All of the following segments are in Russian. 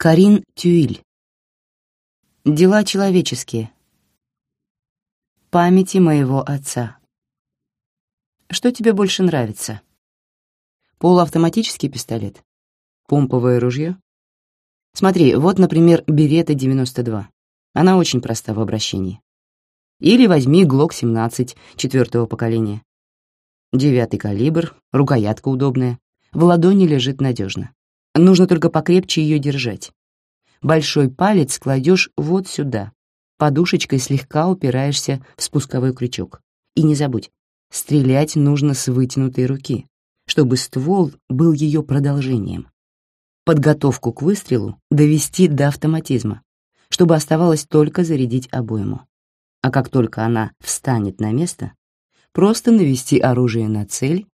Карин Тюиль. Дела человеческие. Памяти моего отца. Что тебе больше нравится? Полуавтоматический пистолет? Помповое ружье? Смотри, вот, например, Берета 92. Она очень проста в обращении. Или возьми Глок 17 четвертого поколения. Девятый калибр, рукоятка удобная, в ладони лежит надежно. Нужно только покрепче ее держать. Большой палец кладешь вот сюда. Подушечкой слегка упираешься в спусковой крючок. И не забудь, стрелять нужно с вытянутой руки, чтобы ствол был ее продолжением. Подготовку к выстрелу довести до автоматизма, чтобы оставалось только зарядить обойму. А как только она встанет на место, просто навести оружие на цель,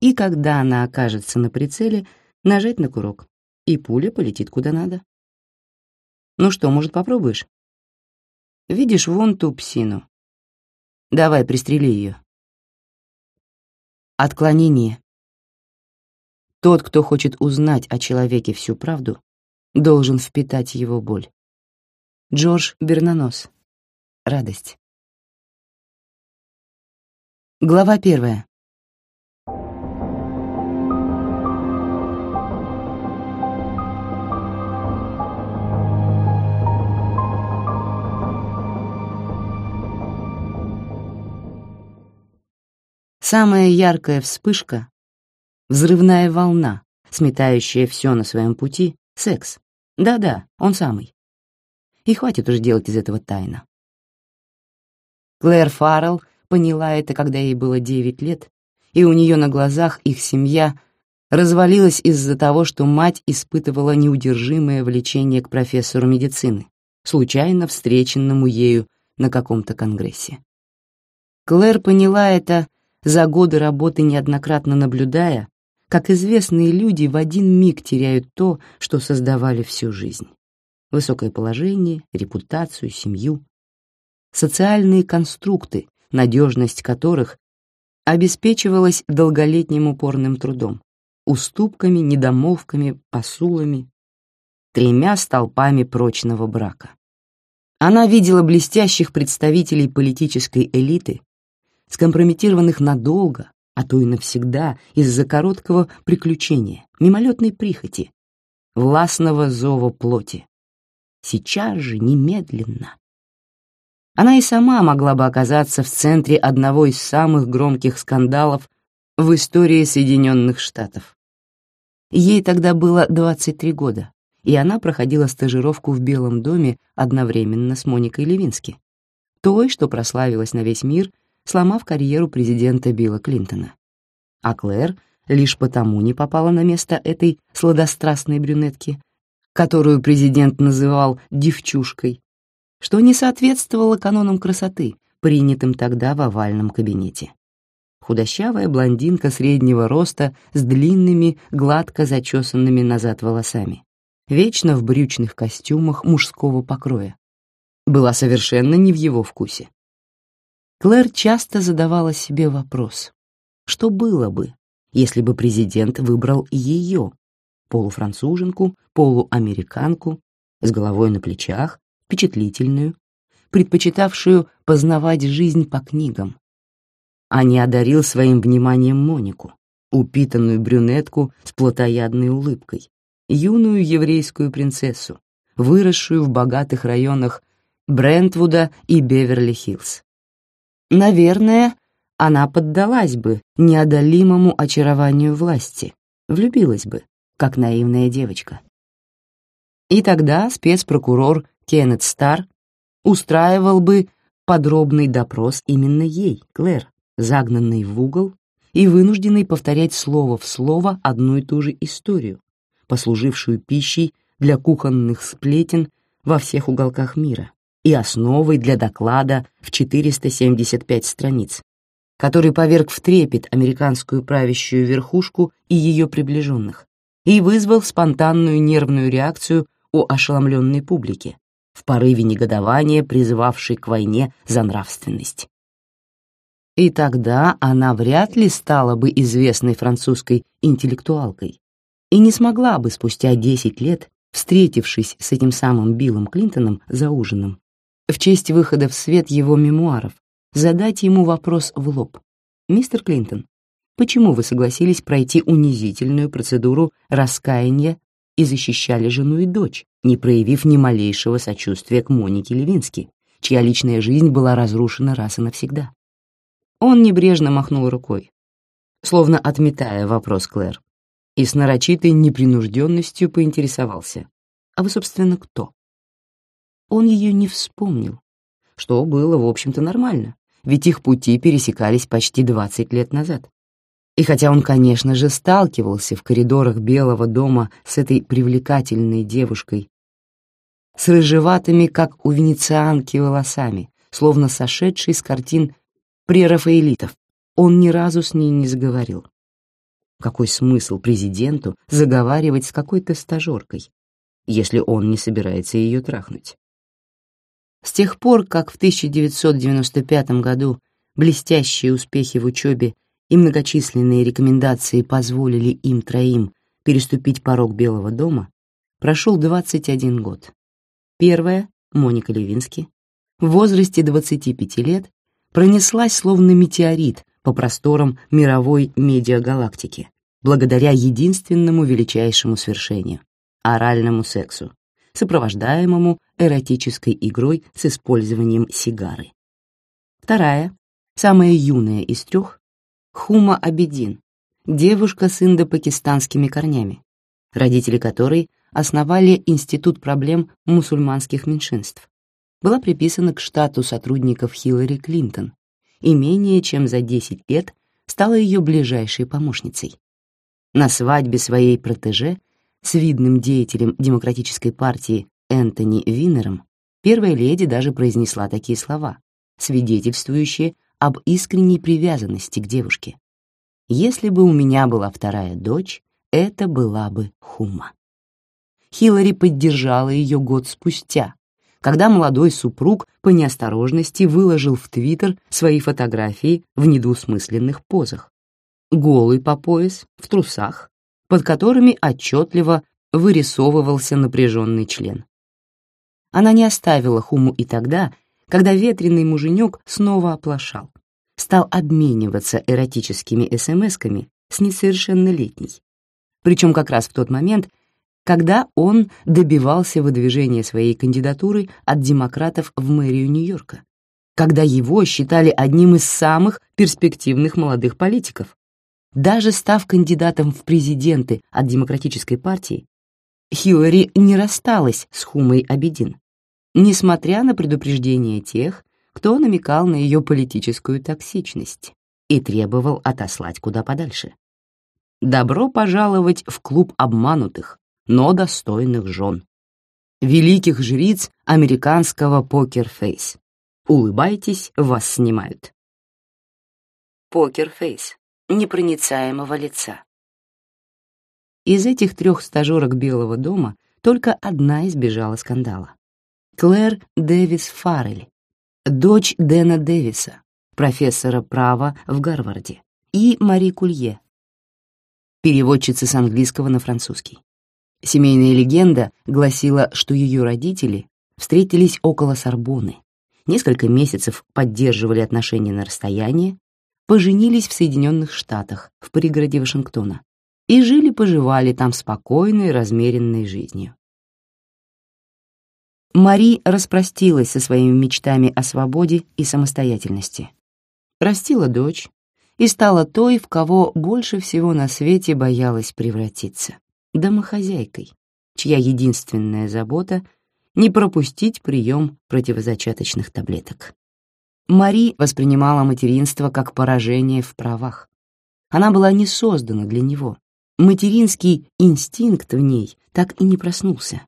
и когда она окажется на прицеле, нажать на курок, и пуля полетит куда надо. Ну что, может, попробуешь? Видишь вон ту псину? Давай, пристрели ее. Отклонение. Тот, кто хочет узнать о человеке всю правду, должен впитать его боль. Джордж Бернанос. Радость. Глава первая. Самая яркая вспышка — взрывная волна, сметающая все на своем пути — секс. Да-да, он самый. И хватит уже делать из этого тайна. Клэр Фаррелл поняла это, когда ей было 9 лет, и у нее на глазах их семья развалилась из-за того, что мать испытывала неудержимое влечение к профессору медицины, случайно встреченному ею на каком-то конгрессе. Клэр поняла это за годы работы неоднократно наблюдая, как известные люди в один миг теряют то, что создавали всю жизнь. Высокое положение, репутацию, семью. Социальные конструкты, надежность которых обеспечивалась долголетним упорным трудом, уступками, недомолвками, посулами, тремя столпами прочного брака. Она видела блестящих представителей политической элиты, скомпрометированных надолго, а то и навсегда из-за короткого приключения, мимолетной прихоти, властного зова плоти. Сейчас же, немедленно. Она и сама могла бы оказаться в центре одного из самых громких скандалов в истории Соединенных Штатов. Ей тогда было 23 года, и она проходила стажировку в Белом доме одновременно с Моникой Левински, той, что прославилась на весь мир сломав карьеру президента Билла Клинтона. А Клэр лишь потому не попала на место этой сладострастной брюнетки, которую президент называл «девчушкой», что не соответствовало канонам красоты, принятым тогда в овальном кабинете. Худощавая блондинка среднего роста с длинными, гладко зачесанными назад волосами, вечно в брючных костюмах мужского покроя. Была совершенно не в его вкусе. Клэр часто задавала себе вопрос, что было бы, если бы президент выбрал ее, полуфранцуженку, полуамериканку, с головой на плечах, впечатлительную, предпочитавшую познавать жизнь по книгам, а не одарил своим вниманием Монику, упитанную брюнетку с плотоядной улыбкой, юную еврейскую принцессу, выросшую в богатых районах Брентвуда и Беверли-Хиллз. Наверное, она поддалась бы неодолимому очарованию власти, влюбилась бы, как наивная девочка. И тогда спецпрокурор Кеннет Стар устраивал бы подробный допрос именно ей, Клэр, загнанной в угол и вынужденной повторять слово в слово одну и ту же историю, послужившую пищей для кухонных сплетен во всех уголках мира и основой для доклада в 475 страниц, который поверг в трепет американскую правящую верхушку и ее приближенных и вызвал спонтанную нервную реакцию у ошеломленной публики, в порыве негодования, призывавшей к войне за нравственность. И тогда она вряд ли стала бы известной французской интеллектуалкой и не смогла бы спустя 10 лет встретившись с этим самым Биллом Клинтоном за ужином, в честь выхода в свет его мемуаров, задать ему вопрос в лоб. «Мистер Клинтон, почему вы согласились пройти унизительную процедуру раскаяния и защищали жену и дочь, не проявив ни малейшего сочувствия к Монике Левински, чья личная жизнь была разрушена раз и навсегда?» Он небрежно махнул рукой, словно отметая вопрос Клэр, и с нарочитой непринужденностью поинтересовался. «А вы, собственно, кто?» Он ее не вспомнил, что было, в общем-то, нормально, ведь их пути пересекались почти 20 лет назад. И хотя он, конечно же, сталкивался в коридорах Белого дома с этой привлекательной девушкой, с рыжеватыми, как у венецианки, волосами, словно сошедшей с картин прерафаэлитов, он ни разу с ней не заговорил. Какой смысл президенту заговаривать с какой-то стажеркой, если он не собирается ее трахнуть? С тех пор, как в 1995 году блестящие успехи в учебе и многочисленные рекомендации позволили им троим переступить порог Белого дома, прошел 21 год. Первая, Моника Левински, в возрасте 25 лет пронеслась словно метеорит по просторам мировой медиагалактики, благодаря единственному величайшему свершению — оральному сексу, сопровождаемому эротической игрой с использованием сигары. Вторая, самая юная из трех, Хума Абедин, девушка с индо-пакистанскими корнями, родители которой основали Институт проблем мусульманских меньшинств, была приписана к штату сотрудников Хиллари Клинтон и менее чем за 10 лет стала ее ближайшей помощницей. На свадьбе своей протеже с видным деятелем Демократической партии Энтони Виннером первая леди даже произнесла такие слова, свидетельствующие об искренней привязанности к девушке. «Если бы у меня была вторая дочь, это была бы Хума». Хиллари поддержала ее год спустя, когда молодой супруг по неосторожности выложил в Твиттер свои фотографии в недвусмысленных позах. Голый по пояс, в трусах, под которыми отчетливо вырисовывался напряженный член. Она не оставила Хуму и тогда, когда ветреный муженек снова оплошал, стал обмениваться эротическими смс-ками с несовершеннолетней. Причем как раз в тот момент, когда он добивался выдвижения своей кандидатуры от демократов в мэрию Нью-Йорка, когда его считали одним из самых перспективных молодых политиков. Даже став кандидатом в президенты от Демократической партии, Хиллари не рассталась с Хумой Абедин, несмотря на предупреждения тех, кто намекал на ее политическую токсичность и требовал отослать куда подальше. Добро пожаловать в клуб обманутых, но достойных жен. Великих жриц американского poker face. Улыбайтесь, вас снимают. Poker face. Непроницаемого лица. Из этих трех стажерок Белого дома только одна избежала скандала. Клэр Дэвис Фаррель, дочь Дэна Дэвиса, профессора права в Гарварде, и Мари Кулье, переводчица с английского на французский. Семейная легенда гласила, что ее родители встретились около Сорбоны, несколько месяцев поддерживали отношения на расстоянии, поженились в Соединенных Штатах, в пригороде Вашингтона, и жили-поживали там спокойной, размеренной жизнью. Мари распростилась со своими мечтами о свободе и самостоятельности. Растила дочь и стала той, в кого больше всего на свете боялась превратиться — домохозяйкой, чья единственная забота — не пропустить прием противозачаточных таблеток. Мари воспринимала материнство как поражение в правах. Она была не создана для него, Материнский инстинкт в ней так и не проснулся.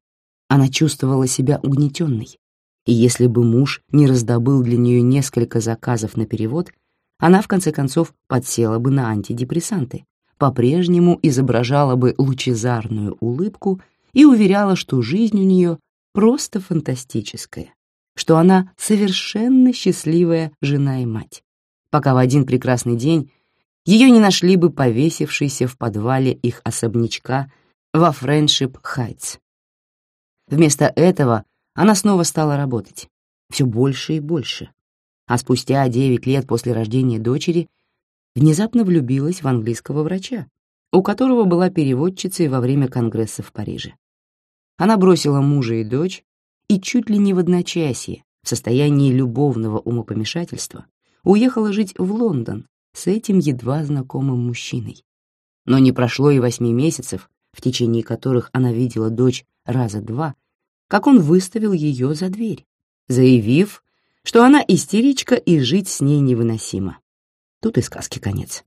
Она чувствовала себя угнетенной. И если бы муж не раздобыл для нее несколько заказов на перевод, она в конце концов подсела бы на антидепрессанты, по-прежнему изображала бы лучезарную улыбку и уверяла, что жизнь у нее просто фантастическая, что она совершенно счастливая жена и мать, пока в один прекрасный день ее не нашли бы повесившейся в подвале их особнячка во Френдшип Хайтс. Вместо этого она снова стала работать, все больше и больше. А спустя 9 лет после рождения дочери внезапно влюбилась в английского врача, у которого была переводчицей во время конгресса в Париже. Она бросила мужа и дочь и чуть ли не в одночасье, в состоянии любовного умопомешательства, уехала жить в Лондон с этим едва знакомым мужчиной. Но не прошло и восьми месяцев, в течение которых она видела дочь раза два, как он выставил ее за дверь, заявив, что она истеричка и жить с ней невыносимо. Тут и сказки конец.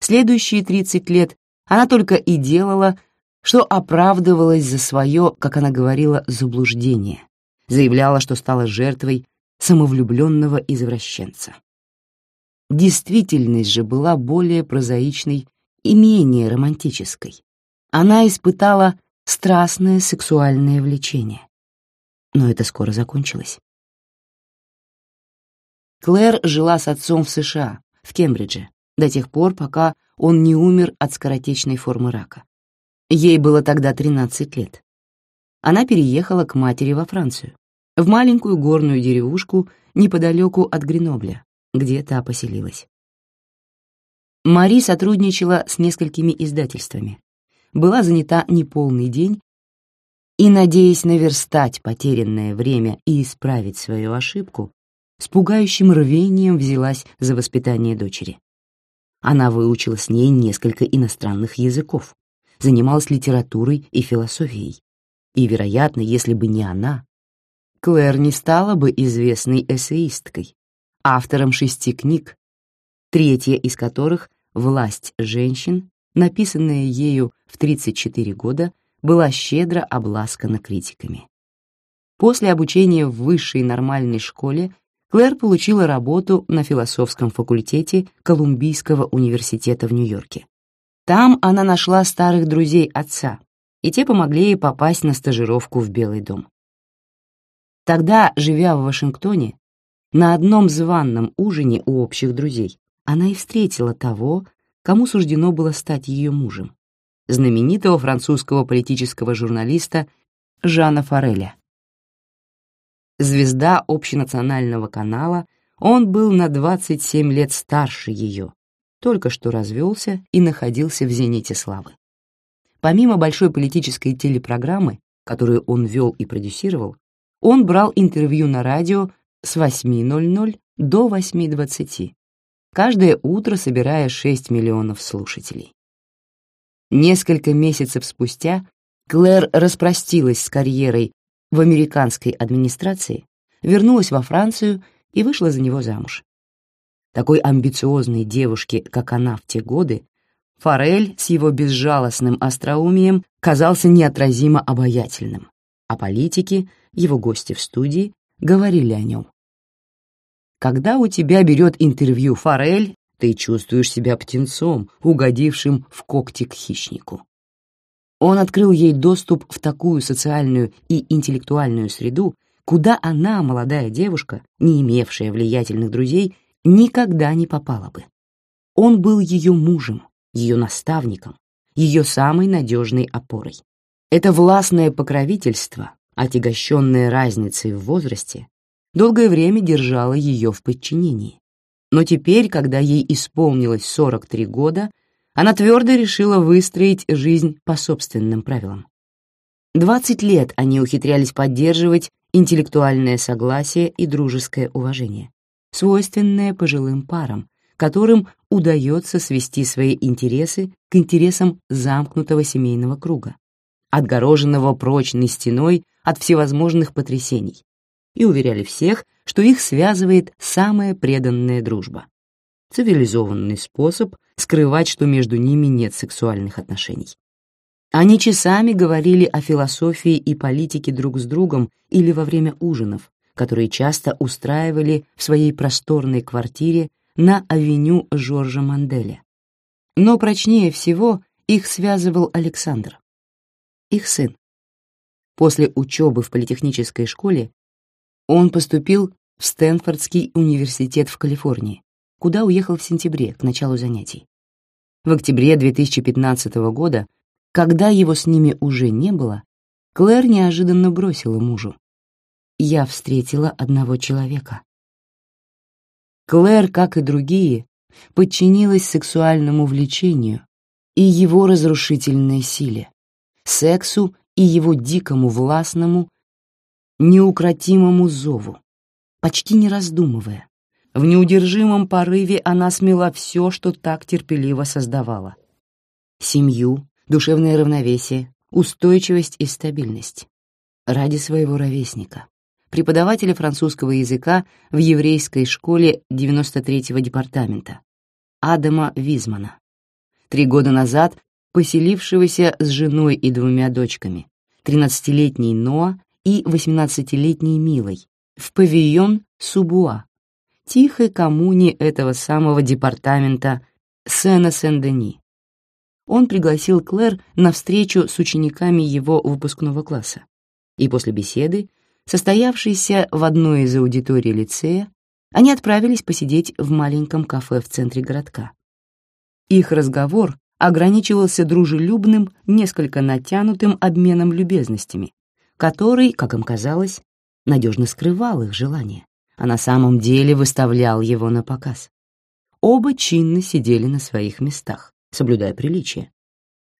Следующие 30 лет она только и делала, что оправдывалась за свое, как она говорила, заблуждение, заявляла, что стала жертвой самовлюбленного извращенца. Действительность же была более прозаичной и менее романтической. Она испытала страстное сексуальное влечение. Но это скоро закончилось. Клэр жила с отцом в США, в Кембридже, до тех пор, пока он не умер от скоротечной формы рака. Ей было тогда 13 лет. Она переехала к матери во Францию, в маленькую горную деревушку неподалеку от Гренобля, где та поселилась. Мари сотрудничала с несколькими издательствами, была занята неполный день и, надеясь наверстать потерянное время и исправить свою ошибку, с пугающим рвением взялась за воспитание дочери. Она выучила с ней несколько иностранных языков, занималась литературой и философией. И, вероятно, если бы не она, Клэр не стала бы известной эссеисткой, автором шести книг, третья из которых «Власть женщин», написанная ею в 34 года, была щедро обласкана критиками. После обучения в высшей нормальной школе Клэр получила работу на философском факультете Колумбийского университета в Нью-Йорке. Там она нашла старых друзей отца, и те помогли ей попасть на стажировку в Белый дом. Тогда, живя в Вашингтоне, на одном званном ужине у общих друзей она и встретила того, кому суждено было стать ее мужем, знаменитого французского политического журналиста Жана Фореля звезда общенационального канала, он был на 27 лет старше ее, только что развелся и находился в зените славы. Помимо большой политической телепрограммы, которую он вел и продюсировал, он брал интервью на радио с 8.00 до 8.20, каждое утро собирая 6 миллионов слушателей. Несколько месяцев спустя Клэр распростилась с карьерой в американской администрации, вернулась во Францию и вышла за него замуж. Такой амбициозной девушке, как она в те годы, Форель с его безжалостным остроумием казался неотразимо обаятельным, а политики, его гости в студии, говорили о нем. Когда у тебя берет интервью Форель, ты чувствуешь себя птенцом, угодившим в когти к хищнику. Он открыл ей доступ в такую социальную и интеллектуальную среду, куда она, молодая девушка, не имевшая влиятельных друзей, никогда не попала бы. Он был ее мужем, ее наставником, ее самой надежной опорой. Это властное покровительство, отягощенное разницей в возрасте, долгое время держало ее в подчинении. Но теперь, когда ей исполнилось 43 года, она твердо решила выстроить жизнь по собственным правилам. Двадцать лет они ухитрялись поддерживать интеллектуальное согласие и дружеское уважение, свойственное пожилым парам, которым удается свести свои интересы к интересам замкнутого семейного круга, отгороженного прочной стеной от всевозможных потрясений, и уверяли всех, что их связывает самая преданная дружба цивилизованный способ скрывать, что между ними нет сексуальных отношений. Они часами говорили о философии и политике друг с другом или во время ужинов, которые часто устраивали в своей просторной квартире на авеню Жоржа Манделя. Но прочнее всего их связывал Александр, их сын. После учебы в политехнической школе он поступил в Стэнфордский университет в Калифорнии, куда уехал в сентябре, к началу занятий. В октябре 2015 года, когда его с ними уже не было, Клэр неожиданно бросила мужу. «Я встретила одного человека». Клэр, как и другие, подчинилась сексуальному влечению и его разрушительной силе, сексу и его дикому властному, неукротимому зову, почти не раздумывая. В неудержимом порыве она смела все, что так терпеливо создавала. Семью, душевное равновесие, устойчивость и стабильность. Ради своего ровесника, преподавателя французского языка в еврейской школе 93-го департамента, Адама Визмана. Три года назад поселившегося с женой и двумя дочками, 13-летней Ноа и 18-летней Милой, в павильон Субуа, тихой коммуне этого самого департамента Сена-Сен-Дени. Он пригласил Клэр на встречу с учениками его выпускного класса, и после беседы, состоявшейся в одной из аудиторий лицея, они отправились посидеть в маленьком кафе в центре городка. Их разговор ограничивался дружелюбным, несколько натянутым обменом любезностями, который, как им казалось, надежно скрывал их желание, а на самом деле выставлял его на показ. Оба чинно сидели на своих местах, соблюдая приличие.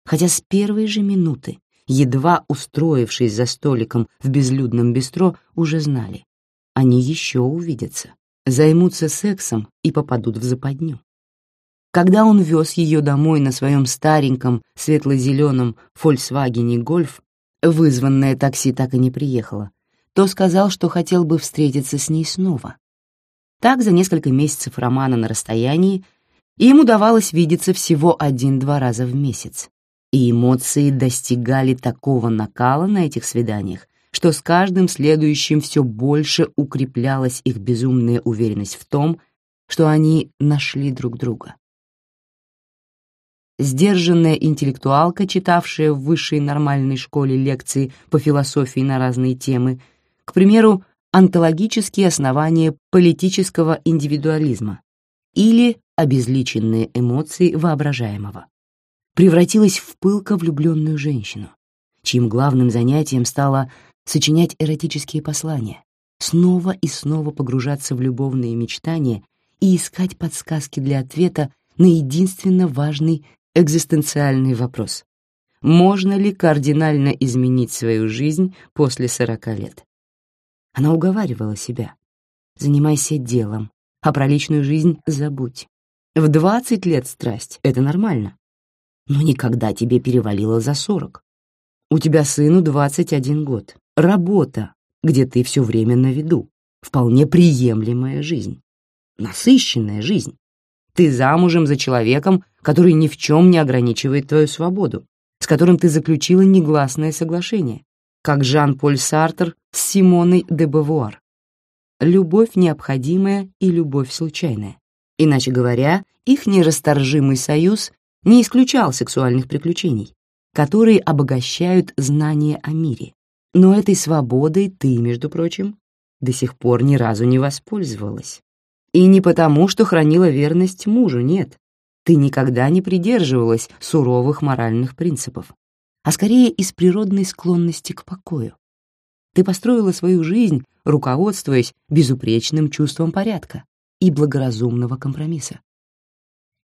Хотя с первой же минуты, едва устроившись за столиком в безлюдном бистро, уже знали. Они еще увидятся, займутся сексом и попадут в западню. Когда он вез ее домой на своем стареньком светло-зеленом «Фольксвагене Гольф», вызванное такси так и не приехало, то сказал, что хотел бы встретиться с ней снова. Так за несколько месяцев романа на расстоянии им удавалось видеться всего один-два раза в месяц, и эмоции достигали такого накала на этих свиданиях, что с каждым следующим все больше укреплялась их безумная уверенность в том, что они нашли друг друга сдержанная интеллектуалка, читавшая в высшей нормальной школе лекции по философии на разные темы, к примеру, онтологические основания политического индивидуализма или обезличенные эмоции воображаемого, превратилась в пылко влюбленную женщину, чьим главным занятием стало сочинять эротические послания, снова и снова погружаться в любовные мечтания и искать подсказки для ответа на единственно важный экзистенциальный вопрос. Можно ли кардинально изменить свою жизнь после 40 лет? Она уговаривала себя. Занимайся делом, а про личную жизнь забудь. В 20 лет страсть — это нормально. Но никогда тебе перевалило за 40. У тебя сыну 21 год. Работа, где ты все время на виду. Вполне приемлемая жизнь. Насыщенная жизнь. Ты замужем за человеком, который ни в чем не ограничивает твою свободу, с которым ты заключила негласное соглашение, как Жан-Поль Сартер с Симоной де Бавуар. Любовь необходимая и любовь случайная. Иначе говоря, их нерасторжимый союз не исключал сексуальных приключений, которые обогащают знания о мире. Но этой свободой ты, между прочим, до сих пор ни разу не воспользовалась. И не потому, что хранила верность мужу, нет. Ты никогда не придерживалась суровых моральных принципов, а скорее из природной склонности к покою. Ты построила свою жизнь, руководствуясь безупречным чувством порядка и благоразумного компромисса.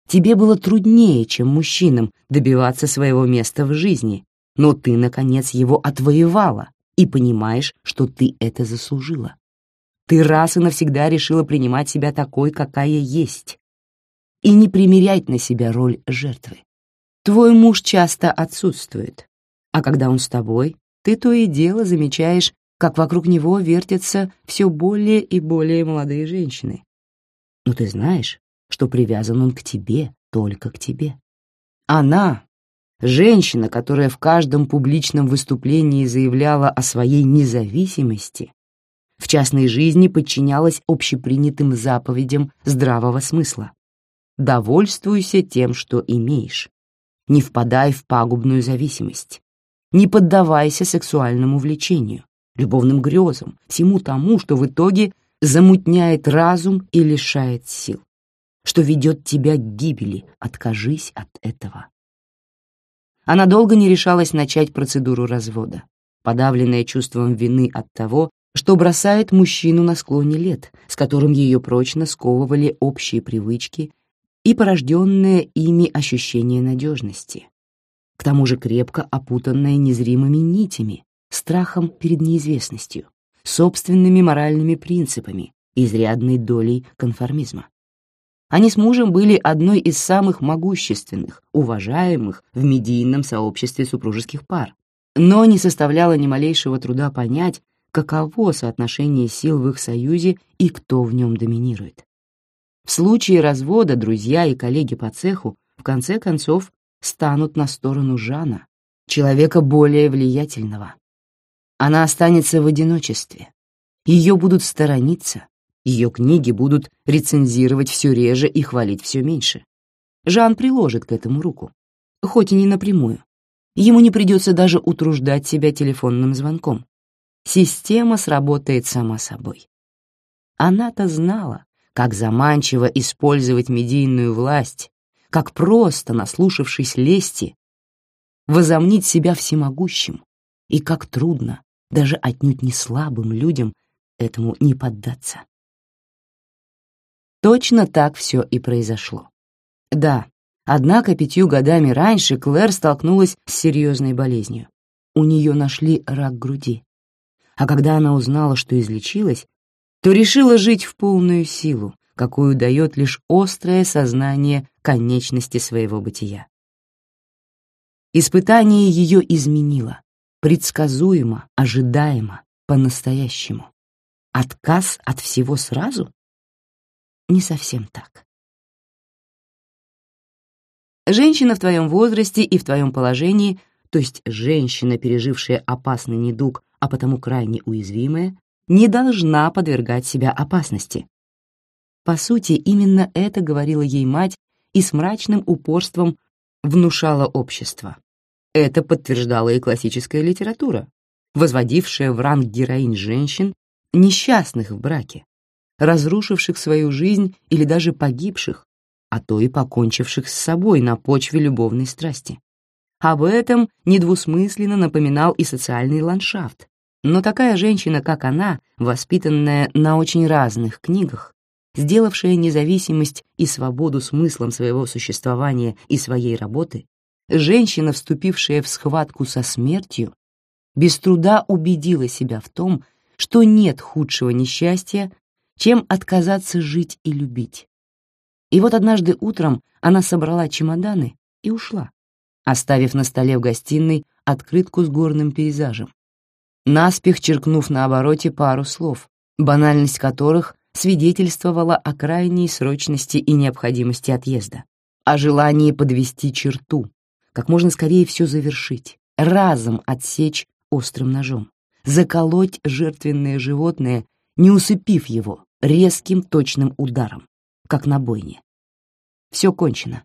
Тебе было труднее, чем мужчинам, добиваться своего места в жизни, но ты, наконец, его отвоевала и понимаешь, что ты это заслужила. Ты раз и навсегда решила принимать себя такой, какая есть, и не примерять на себя роль жертвы. Твой муж часто отсутствует, а когда он с тобой, ты то и дело замечаешь, как вокруг него вертятся все более и более молодые женщины. Но ты знаешь, что привязан он к тебе, только к тебе. Она, женщина, которая в каждом публичном выступлении заявляла о своей независимости, в частной жизни подчинялась общепринятым заповедям здравого смысла. Довольствуйся тем, что имеешь. Не впадай в пагубную зависимость. Не поддавайся сексуальному влечению, любовным грезам, всему тому, что в итоге замутняет разум и лишает сил, что ведет тебя к гибели. Откажись от этого. Она долго не решалась начать процедуру развода. подавленная чувством вины от того, что бросает мужчину на склоне лет, с которым ее прочно сковывали общие привычки и порожденное ими ощущение надежности. К тому же крепко опутанная незримыми нитями, страхом перед неизвестностью, собственными моральными принципами, изрядной долей конформизма. Они с мужем были одной из самых могущественных, уважаемых в медийном сообществе супружеских пар, но не составляло ни малейшего труда понять, каково соотношение сил в их союзе и кто в нем доминирует. В случае развода друзья и коллеги по цеху в конце концов станут на сторону Жана, человека более влиятельного. Она останется в одиночестве. Ее будут сторониться, ее книги будут рецензировать все реже и хвалить все меньше. Жан приложит к этому руку, хоть и не напрямую. Ему не придется даже утруждать себя телефонным звонком. Система сработает сама собой. Она-то знала, как заманчиво использовать медийную власть, как просто, наслушавшись лести, возомнить себя всемогущим, и как трудно, даже отнюдь не слабым людям, этому не поддаться. Точно так все и произошло. Да, однако пятью годами раньше Клэр столкнулась с серьезной болезнью. У нее нашли рак груди. А когда она узнала, что излечилась, то решила жить в полную силу, какую дает лишь острое сознание конечности своего бытия. Испытание ее изменило, предсказуемо, ожидаемо, по-настоящему. Отказ от всего сразу? не совсем так. Женщина в твоем возрасте и в твоем положении, то есть женщина, пережившая опасный недуг, а потому крайне уязвимая, не должна подвергать себя опасности. По сути, именно это говорила ей мать и с мрачным упорством внушала общество. Это подтверждала и классическая литература, возводившая в ранг героинь женщин, несчастных в браке, разрушивших свою жизнь или даже погибших, а то и покончивших с собой на почве любовной страсти. Об этом недвусмысленно напоминал и социальный ландшафт. Но такая женщина, как она, воспитанная на очень разных книгах, сделавшая независимость и свободу смыслом своего существования и своей работы, женщина, вступившая в схватку со смертью, без труда убедила себя в том, что нет худшего несчастья, чем отказаться жить и любить. И вот однажды утром она собрала чемоданы и ушла, оставив на столе в гостиной открытку с горным пейзажем, наспех черкнув на обороте пару слов, банальность которых свидетельствовала о крайней срочности и необходимости отъезда, о желании подвести черту, как можно скорее все завершить, разом отсечь острым ножом, заколоть жертвенное животное не усыпив его резким точным ударом, как на бойне. Все кончено.